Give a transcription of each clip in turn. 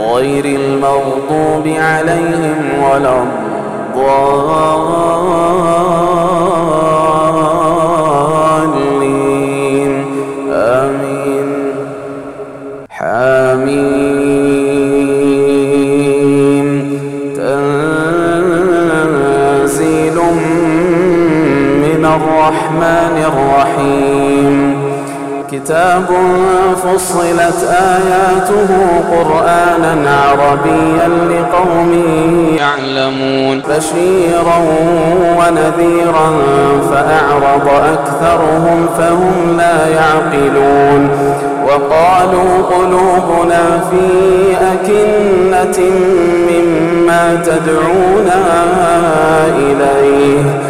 غير المغضوب عليهم ولا الضالين. آمين. حاميم تنزيل من الرحمن الرحيم. كتاب فصلت آياته قرآنا عربيا لقوم يعلمون بشيرا ونذيرا فأعرض أكثرهم فهم لا يعقلون وقالوا قلوبنا في أكنة مما تدعونا إليه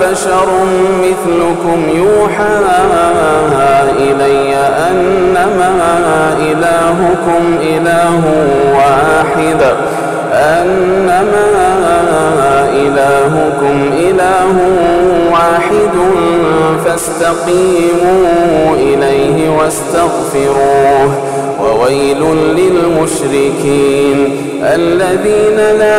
بشر مثلكم يوحى إلي أنما إلهكم إله واحد أنما إلهكم إله واحد فاستقيموا إليه واستغفروه وويل للمشركين الذين لا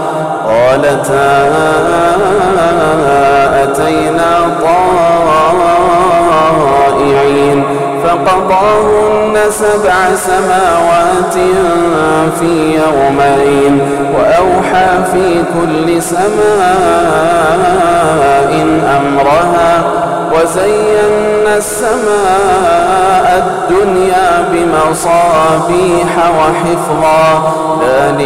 قالتا أتينا طائعين فقضاهن سبع سماوات في يومين وأوحى في كل سماء أمرها وزينا السماء الدنيا بمصابيح وحفظا.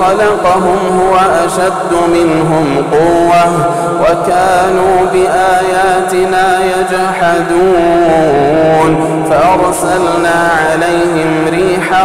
خلقهم هو أشد منهم قوة وكانوا بآياتنا يجحدون فأرسلنا عليهم ريحا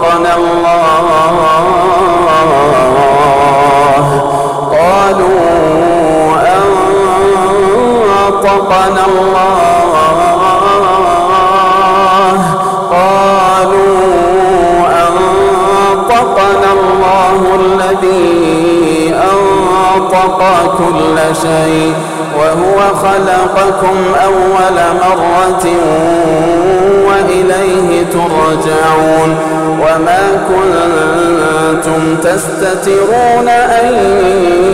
أنطقنا الله. قالوا أنطقنا الله. قالوا أنطقنا الله الذي أنطق كل شيء وهو خلقكم أول مرة. وإليه ترجعون وما كنتم تستترون أن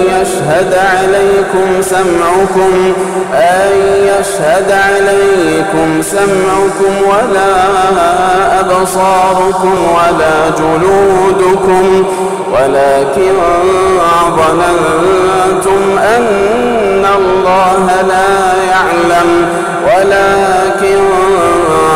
يشهد عليكم سمعكم أن يشهد عليكم سمعكم ولا أبصاركم ولا جلودكم ولكن ظننتم أن الله لا يعلم ولكن